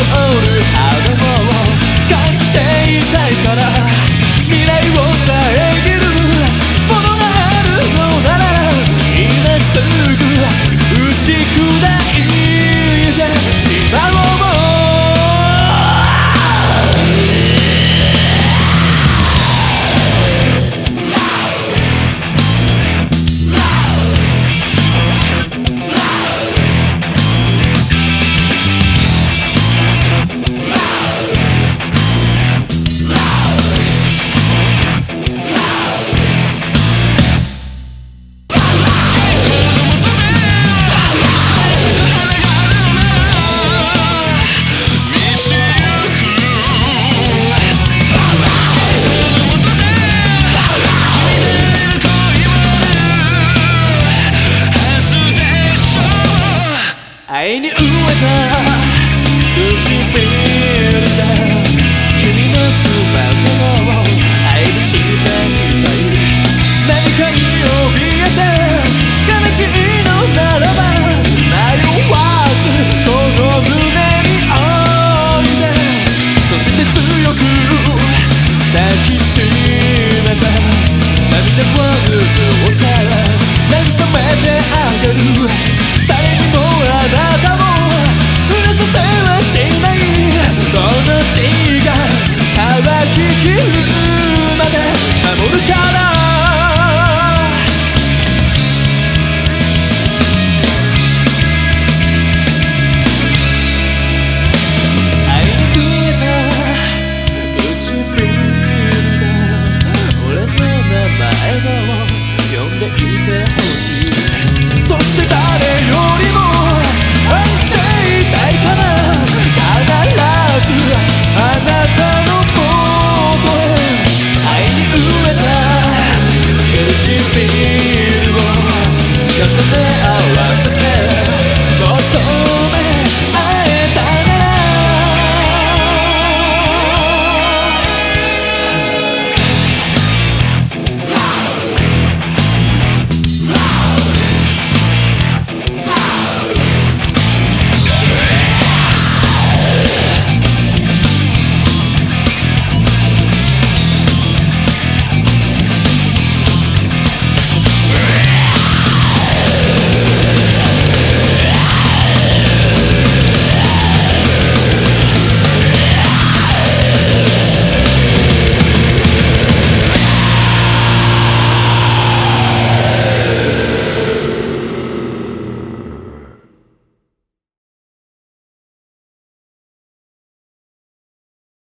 some odors out What's